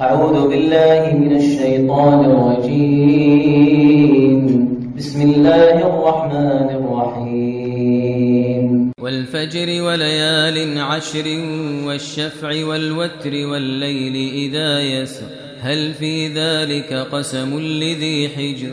أعوذ بالله من الشيطان الرجيم. بسم الله الرحمن الرحيم. والفجر وليال عشر والشفع والوتر والليل إذا يسر. هل في ذلك قسم لذي حجر؟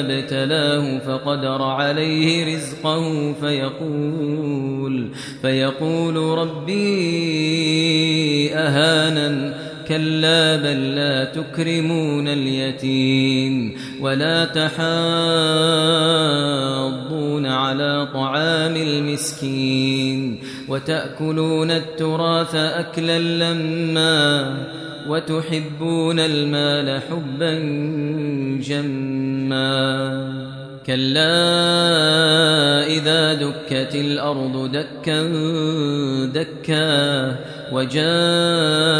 ابتلاه فقدر عليه رزقه فيقول فيقول ربي أهانن كلا بل لا تكرمون اليتيم ولا تحاضون على طعام المسكين وتأكلون التراث أكلا لما وتحبون المال حبا جما كلا إذا دكت الأرض دكا دكا وجاء